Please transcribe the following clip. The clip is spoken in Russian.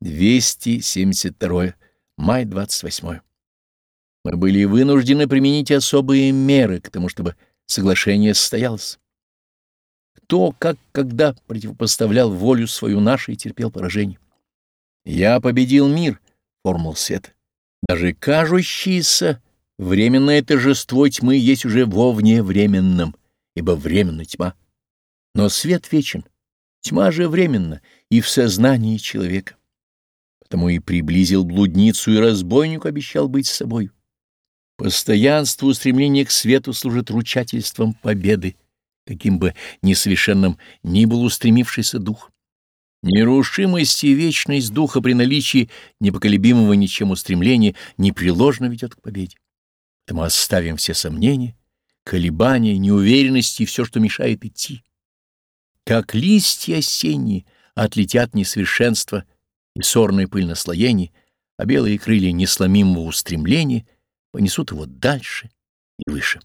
272. Май 28. Мы были вынуждены применить особые меры к тому, чтобы соглашение состоялось. Кто, как, когда противопоставлял волю свою нашей и терпел поражение. Я победил мир, формул свет. Даже кажущееся временное торжество тьмы есть уже во вневременном, ибо временна тьма. Но свет вечен, тьма же временна и в сознании человека. Потому и приблизил блудницу и разбойнику обещал быть с собой. Постоянство устремления к свету служит ручательством победы, каким бы несовершенным ни был устремившийся дух. Нерушимость и вечность духа при наличии непоколебимого ничем устремления непреложно ведет к победе. Поэтому оставим все сомнения, колебания, неуверенности и все, что мешает идти. Как листья осенние отлетят несовершенство и сорная пыль наслоений, а белые крылья несломимого устремления — понесут его дальше и выше.